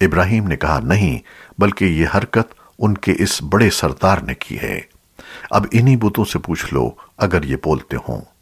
ابراہیم نے کہا، نہیں، بلکہ یہ حرکت ان کے اس بڑے سردار نے کی ہے۔ اب انہی بتوں سے پوچھ لو اگر یہ بولتے ہوں۔